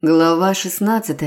Глава 16.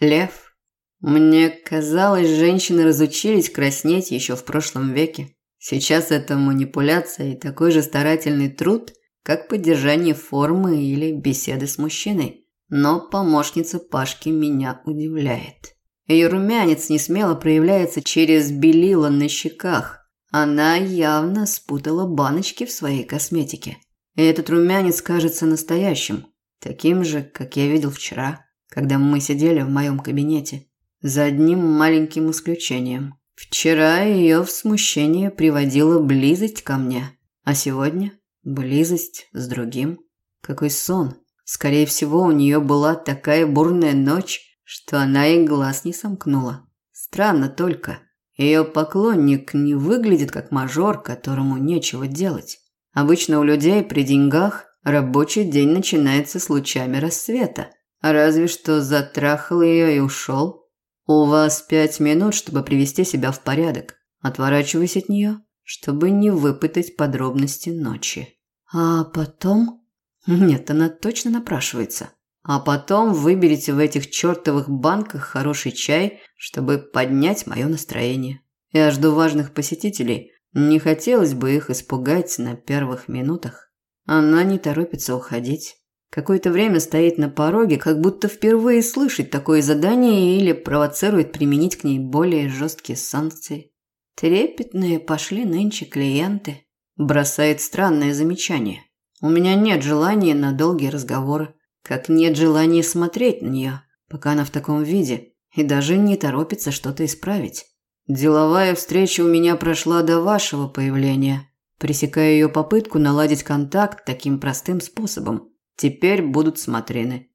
Лев. Мне казалось, женщины разучились краснеть еще в прошлом веке. Сейчас это манипуляция и такой же старательный труд, как поддержание формы или беседы с мужчиной. Но помощница Пашки меня удивляет. Ее румянец не смело проявляется через белила на щеках. Она явно спутала баночки в своей косметике. И этот румянец кажется настоящим – Таким же, как я видел вчера, когда мы сидели в моем кабинете. За одним маленьким исключением. Вчера ее в смущение приводила близость ко мне, а сегодня близость с другим. Какой сон. Скорее всего, у нее была такая бурная ночь, что она и глаз не сомкнула. Странно только, ее поклонник не выглядит как мажор, которому нечего делать. Обычно у людей при деньгах Рабочий день начинается с лучами рассвета. Разве что затрахал ее и ушел. У вас пять минут, чтобы привести себя в порядок. Отворачиваюсь от нее, чтобы не выпытать подробности ночи. А потом... Нет, она точно напрашивается. А потом выберите в этих чертовых банках хороший чай, чтобы поднять мое настроение. Я жду важных посетителей. Не хотелось бы их испугать на первых минутах. Она не торопится уходить. Какое-то время стоит на пороге, как будто впервые слышит такое задание или провоцирует применить к ней более жесткие санкции. Трепетные пошли нынче клиенты. Бросает странное замечание. У меня нет желания на долгие разговоры, как нет желания смотреть на нее, пока она в таком виде, и даже не торопится что-то исправить. Деловая встреча у меня прошла до вашего появления пресекая ее попытку наладить контакт таким простым способом. Теперь будут смотрены.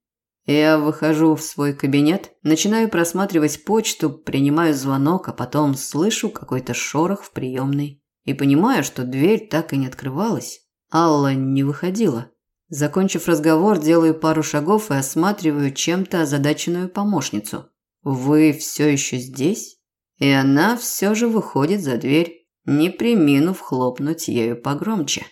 Я выхожу в свой кабинет, начинаю просматривать почту, принимаю звонок, а потом слышу какой-то шорох в приемной. И понимаю, что дверь так и не открывалась. Алла не выходила. Закончив разговор, делаю пару шагов и осматриваю чем-то озадаченную помощницу. «Вы все еще здесь?» И она все же выходит за дверь не приминув хлопнуть ею погромче.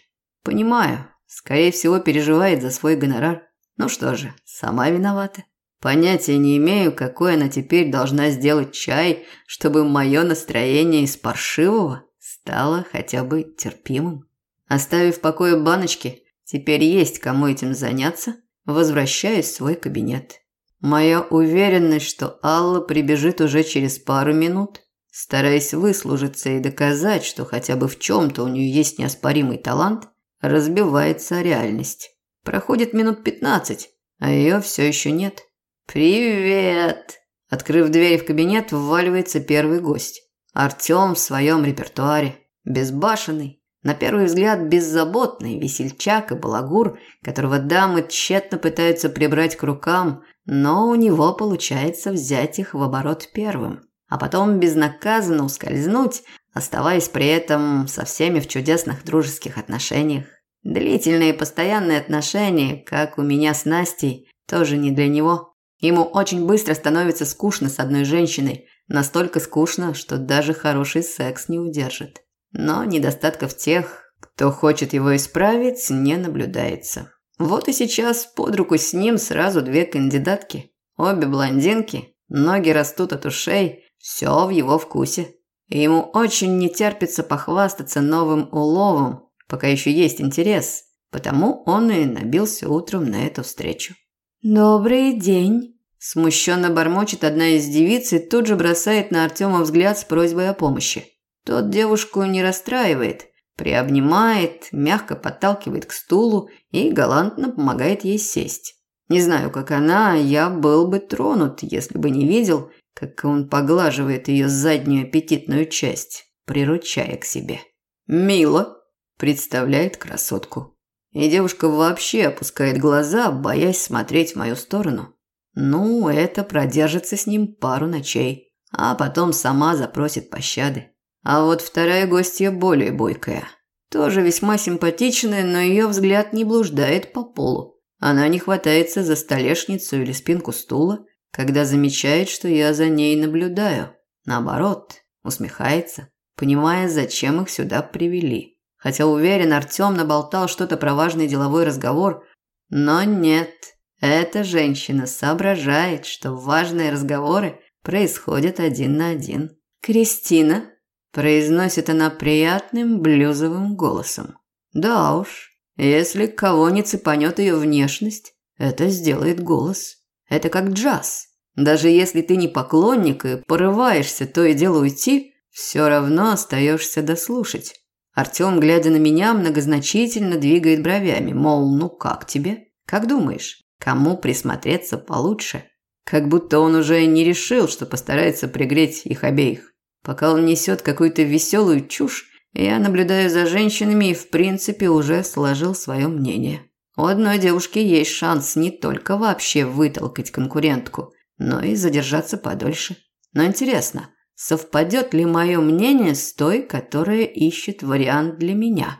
Понимаю, скорее всего, переживает за свой гонорар. Ну что же, сама виновата. Понятия не имею, какой она теперь должна сделать чай, чтобы мое настроение из паршивого стало хотя бы терпимым. Оставив в покое баночки, теперь есть кому этим заняться, возвращаюсь в свой кабинет. Моя уверенность, что Алла прибежит уже через пару минут, стараясь выслужиться и доказать, что хотя бы в чем-то у нее есть неоспоримый талант, разбивается реальность. Проходит минут пятнадцать, а ее все еще нет. «Привет!» Открыв дверь в кабинет, вваливается первый гость. Артем в своем репертуаре. Безбашенный, на первый взгляд беззаботный, весельчак и балагур, которого дамы тщетно пытаются прибрать к рукам, но у него получается взять их в оборот первым а потом безнаказанно ускользнуть, оставаясь при этом со всеми в чудесных дружеских отношениях. Длительные постоянные отношения, как у меня с Настей, тоже не для него. Ему очень быстро становится скучно с одной женщиной, настолько скучно, что даже хороший секс не удержит. Но недостатков тех, кто хочет его исправить, не наблюдается. Вот и сейчас под руку с ним сразу две кандидатки. Обе блондинки, ноги растут от ушей, все в его вкусе. И ему очень не терпится похвастаться новым уловом, пока еще есть интерес. Потому он и набился утром на эту встречу. «Добрый день!» Смущенно бормочет одна из девиц и тут же бросает на Артема взгляд с просьбой о помощи. Тот девушку не расстраивает, приобнимает, мягко подталкивает к стулу и галантно помогает ей сесть. Не знаю, как она, я был бы тронут, если бы не видел, как он поглаживает ее заднюю аппетитную часть, приручая к себе. «Мило», – представляет красотку. И девушка вообще опускает глаза, боясь смотреть в мою сторону. Ну, это продержится с ним пару ночей, а потом сама запросит пощады. А вот вторая гостья более бойкая. Тоже весьма симпатичная, но ее взгляд не блуждает по полу. Она не хватается за столешницу или спинку стула, когда замечает, что я за ней наблюдаю. Наоборот, усмехается, понимая, зачем их сюда привели. Хотя уверен, Артём наболтал что-то про важный деловой разговор, но нет. Эта женщина соображает, что важные разговоры происходят один на один. «Кристина?» – произносит она приятным блюзовым голосом. «Да уж, если кого не цепанет ее внешность, это сделает голос. Это как джаз. Даже если ты не поклонник и порываешься то и дело уйти, все равно остаешься дослушать. Артем, глядя на меня, многозначительно двигает бровями, мол, ну как тебе? Как думаешь, кому присмотреться получше? Как будто он уже не решил, что постарается пригреть их обеих. Пока он несет какую-то веселую чушь, я наблюдаю за женщинами и в принципе уже сложил свое мнение. У одной девушки есть шанс не только вообще вытолкать конкурентку, но и задержаться подольше. Но интересно, совпадет ли мое мнение с той, которая ищет вариант для меня?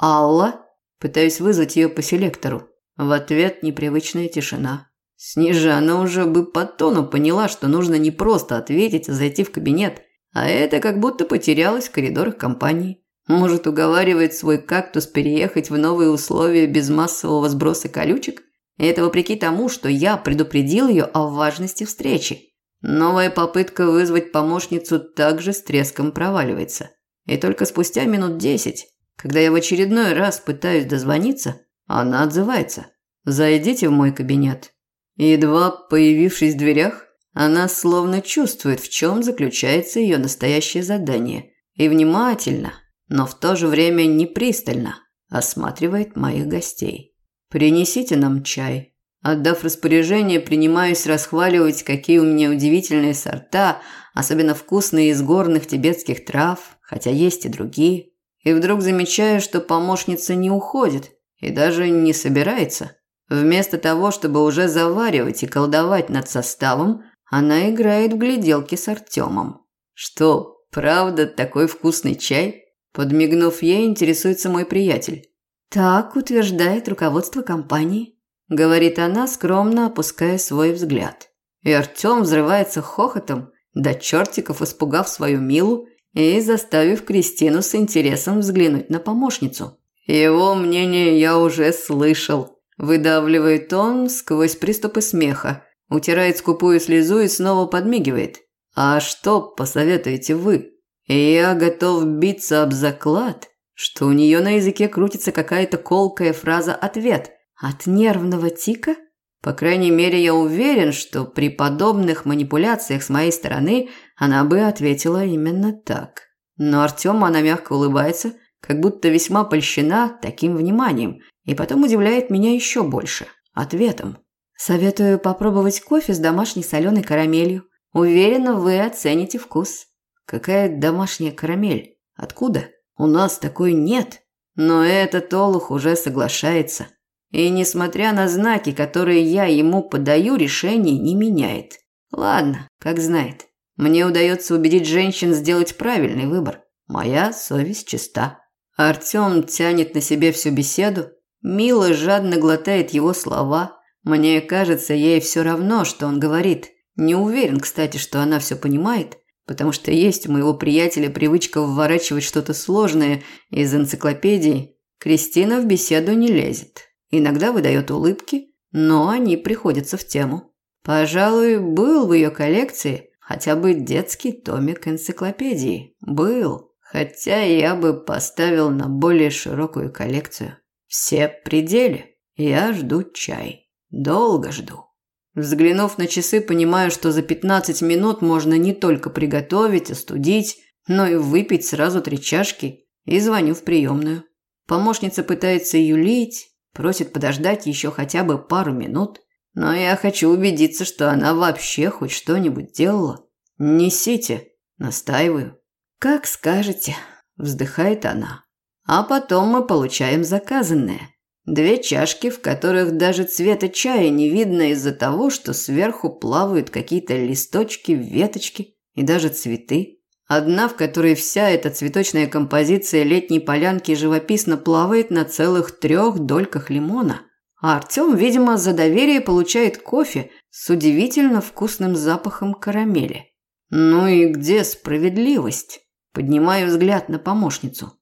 Алла? Пытаюсь вызвать ее по селектору. В ответ непривычная тишина. Снежана уже бы по тону поняла, что нужно не просто ответить, а зайти в кабинет, а это как будто потерялась в коридорах компании. Может, уговаривает свой кактус переехать в новые условия без массового сброса колючек? И это вопреки тому, что я предупредил ее о важности встречи. Новая попытка вызвать помощницу также с треском проваливается. И только спустя минут десять, когда я в очередной раз пытаюсь дозвониться, она отзывается. «Зайдите в мой кабинет». Едва появившись в дверях, она словно чувствует, в чем заключается ее настоящее задание, и внимательно, но в то же время непристально осматривает моих гостей. Принесите нам чай. Отдав распоряжение, принимаюсь расхваливать, какие у меня удивительные сорта, особенно вкусные из горных тибетских трав, хотя есть и другие. И вдруг замечаю, что помощница не уходит и даже не собирается. Вместо того, чтобы уже заваривать и колдовать над составом, она играет в гляделки с Артемом. Что, правда такой вкусный чай? Подмигнув ей, интересуется мой приятель. Так утверждает руководство компании, говорит она, скромно опуская свой взгляд. И Артём взрывается хохотом, до чертиков испугав свою Милу и заставив Кристину с интересом взглянуть на помощницу. Его мнение я уже слышал. Выдавливает он сквозь приступы смеха, утирает скупую слезу и снова подмигивает. А что посоветуете вы? Я готов биться об заклад, что у нее на языке крутится какая-то колкая фраза «ответ». От нервного тика? По крайней мере, я уверен, что при подобных манипуляциях с моей стороны она бы ответила именно так. Но Артему она мягко улыбается, как будто весьма польщена таким вниманием, и потом удивляет меня еще больше – ответом. Советую попробовать кофе с домашней соленой карамелью. Уверена, вы оцените вкус. Какая домашняя карамель? Откуда? У нас такой нет. Но этот олух уже соглашается. И несмотря на знаки, которые я ему подаю, решение не меняет. Ладно, как знает. Мне удается убедить женщин сделать правильный выбор. Моя совесть чиста. Артём тянет на себе всю беседу. Мила жадно глотает его слова. Мне кажется, ей все равно, что он говорит. Не уверен, кстати, что она все понимает потому что есть у моего приятеля привычка вворачивать что-то сложное из энциклопедии. Кристина в беседу не лезет. Иногда выдает улыбки, но они приходятся в тему. Пожалуй, был в ее коллекции хотя бы детский томик энциклопедии. Был, хотя я бы поставил на более широкую коллекцию. Все пределы. Я жду чай. Долго жду. Взглянув на часы, понимаю, что за 15 минут можно не только приготовить, остудить, но и выпить сразу три чашки, и звоню в приемную. Помощница пытается юлить, просит подождать еще хотя бы пару минут, но я хочу убедиться, что она вообще хоть что-нибудь делала. «Несите», – настаиваю. «Как скажете», – вздыхает она. А потом мы получаем заказанное. Две чашки, в которых даже цвета чая не видно из-за того, что сверху плавают какие-то листочки, веточки и даже цветы. Одна, в которой вся эта цветочная композиция летней полянки живописно плавает на целых трех дольках лимона. А Артем, видимо, за доверие получает кофе с удивительно вкусным запахом карамели. Ну и где справедливость? Поднимаю взгляд на помощницу.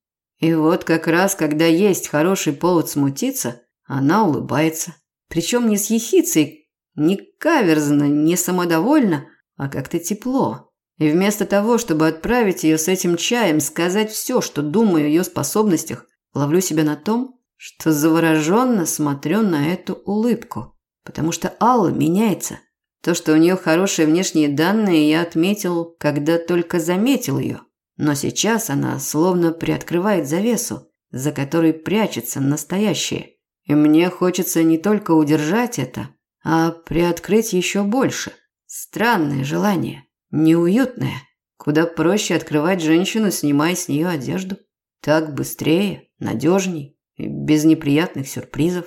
И вот как раз, когда есть хороший повод смутиться, она улыбается. Причем не с ехицей, не каверзно, не самодовольно, а как-то тепло. И вместо того, чтобы отправить ее с этим чаем, сказать все, что думаю о ее способностях, ловлю себя на том, что завороженно смотрю на эту улыбку. Потому что Алла меняется. То, что у нее хорошие внешние данные, я отметил, когда только заметил ее. Но сейчас она словно приоткрывает завесу, за которой прячется настоящее. И мне хочется не только удержать это, а приоткрыть еще больше. Странное желание, неуютное. Куда проще открывать женщину, снимая с нее одежду. Так быстрее, надежней без неприятных сюрпризов.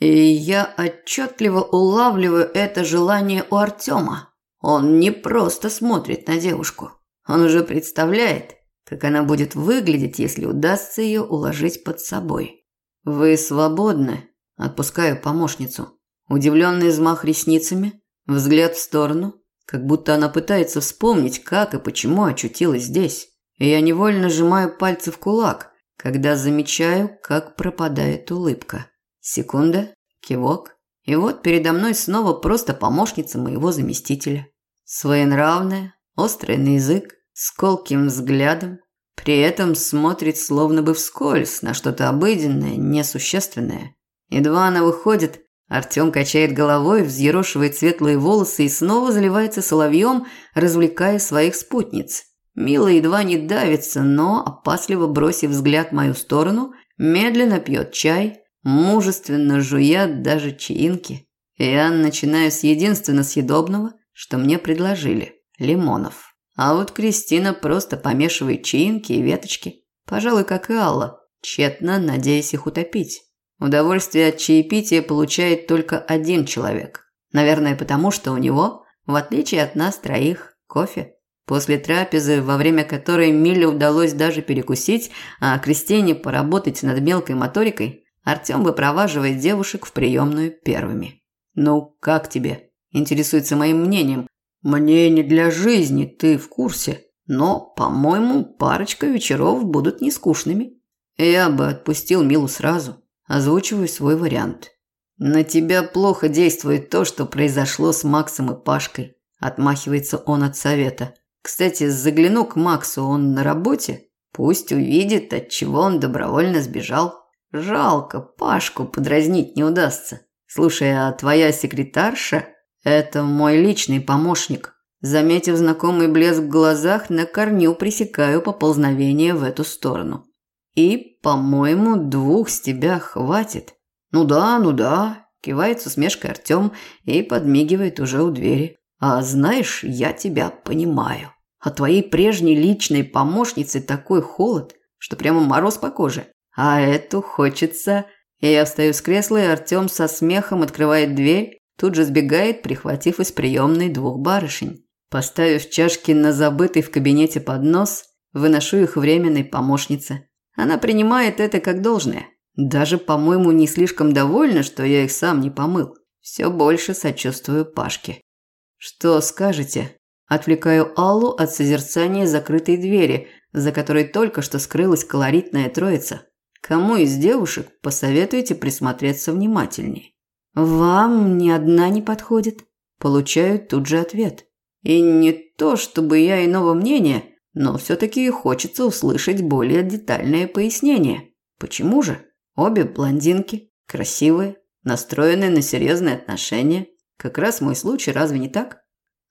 И я отчетливо улавливаю это желание у Артема. Он не просто смотрит на девушку. Он уже представляет, как она будет выглядеть, если удастся ее уложить под собой. «Вы свободны», – отпускаю помощницу. Удивленный взмах ресницами, взгляд в сторону, как будто она пытается вспомнить, как и почему очутилась здесь. И я невольно сжимаю пальцы в кулак, когда замечаю, как пропадает улыбка. Секунда, кивок, и вот передо мной снова просто помощница моего заместителя. Своенравная, острая на язык, с колким взглядом, при этом смотрит словно бы вскользь на что-то обыденное, несущественное. Едва она выходит, Артем качает головой, взъерошивает светлые волосы и снова заливается соловьем, развлекая своих спутниц. Мила едва не давится, но, опасливо бросив взгляд в мою сторону, медленно пьет чай, мужественно жуя даже чаинки. Я начинаю с единственно съедобного, что мне предложили – лимонов. А вот Кристина просто помешивает чаинки и веточки. Пожалуй, как и Алла, тщетно надеясь их утопить. Удовольствие от чаепития получает только один человек. Наверное, потому что у него, в отличие от нас троих, кофе. После трапезы, во время которой Миле удалось даже перекусить, а Кристине поработать над мелкой моторикой, Артем выпроваживает девушек в приемную первыми. «Ну, как тебе?» – интересуется моим мнением. «Мне не для жизни, ты в курсе. Но, по-моему, парочка вечеров будут не скучными. Я бы отпустил Милу сразу. Озвучиваю свой вариант. На тебя плохо действует то, что произошло с Максом и Пашкой. Отмахивается он от совета. Кстати, загляну к Максу, он на работе. Пусть увидит, от чего он добровольно сбежал. Жалко, Пашку подразнить не удастся. Слушай, а твоя секретарша – это мой личный помощник. Заметив знакомый блеск в глазах, на корню пресекаю поползновение в эту сторону. И, по-моему, двух с тебя хватит. Ну да, ну да, кивает с усмешкой Артем и подмигивает уже у двери. А знаешь, я тебя понимаю. А твоей прежней личной помощнице такой холод, что прямо мороз по коже. А эту хочется. И я встаю с кресла, и Артем со смехом открывает дверь, тут же сбегает, прихватив из приемной двух барышень. Поставив чашки на забытый в кабинете поднос, выношу их временной помощнице. Она принимает это как должное. Даже, по-моему, не слишком довольна, что я их сам не помыл. Все больше сочувствую Пашке. «Что скажете?» Отвлекаю Аллу от созерцания закрытой двери, за которой только что скрылась колоритная троица. Кому из девушек посоветуете присмотреться внимательнее? Вам ни одна не подходит. Получаю тут же ответ. И не то, чтобы я иного мнения, но все-таки хочется услышать более детальное пояснение. Почему же? Обе блондинки, красивые, настроенные на серьезные отношения. Как раз мой случай, разве не так?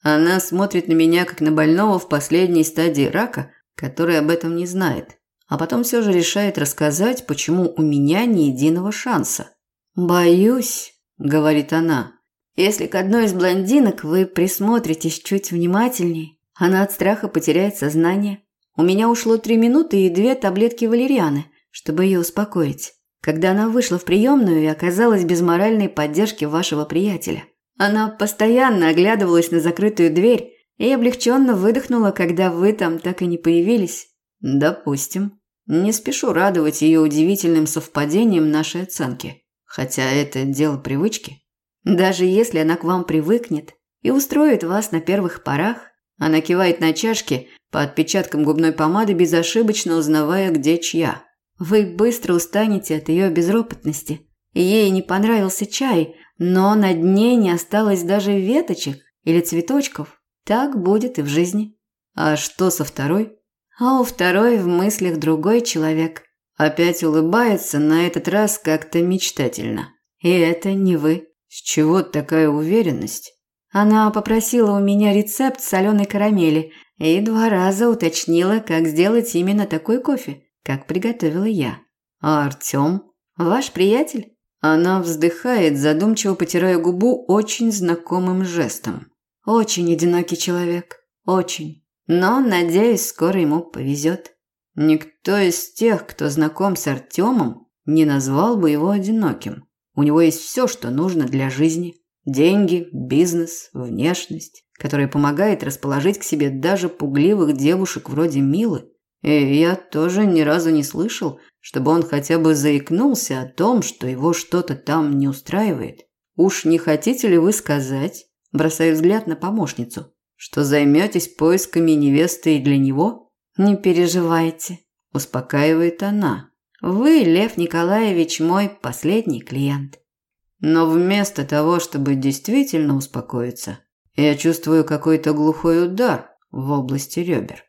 Она смотрит на меня, как на больного в последней стадии рака, который об этом не знает а потом все же решает рассказать, почему у меня ни единого шанса. «Боюсь», – говорит она, – «если к одной из блондинок вы присмотритесь чуть внимательней, она от страха потеряет сознание. У меня ушло три минуты и две таблетки валерианы, чтобы ее успокоить, когда она вышла в приемную и оказалась без моральной поддержки вашего приятеля. Она постоянно оглядывалась на закрытую дверь и облегченно выдохнула, когда вы там так и не появились. Допустим. Не спешу радовать ее удивительным совпадением нашей оценки, хотя это дело привычки. Даже если она к вам привыкнет и устроит вас на первых порах, она кивает на чашки по отпечаткам губной помады, безошибочно узнавая, где чья. Вы быстро устанете от ее безропотности. Ей не понравился чай, но на дне не осталось даже веточек или цветочков. Так будет и в жизни. А что со второй? А у второй в мыслях другой человек. Опять улыбается, на этот раз как-то мечтательно. И это не вы. С чего такая уверенность? Она попросила у меня рецепт соленой карамели и два раза уточнила, как сделать именно такой кофе, как приготовила я. А Артём? Ваш приятель? Она вздыхает, задумчиво потирая губу очень знакомым жестом. Очень одинокий человек. Очень. Но, надеюсь, скоро ему повезет. Никто из тех, кто знаком с Артемом, не назвал бы его одиноким. У него есть все, что нужно для жизни. Деньги, бизнес, внешность, которая помогает расположить к себе даже пугливых девушек вроде Милы. И я тоже ни разу не слышал, чтобы он хотя бы заикнулся о том, что его что-то там не устраивает. Уж не хотите ли вы сказать, бросая взгляд на помощницу, что займетесь поисками невесты для него? Не переживайте, успокаивает она. Вы, Лев Николаевич, мой последний клиент. Но вместо того, чтобы действительно успокоиться, я чувствую какой-то глухой удар в области ребер.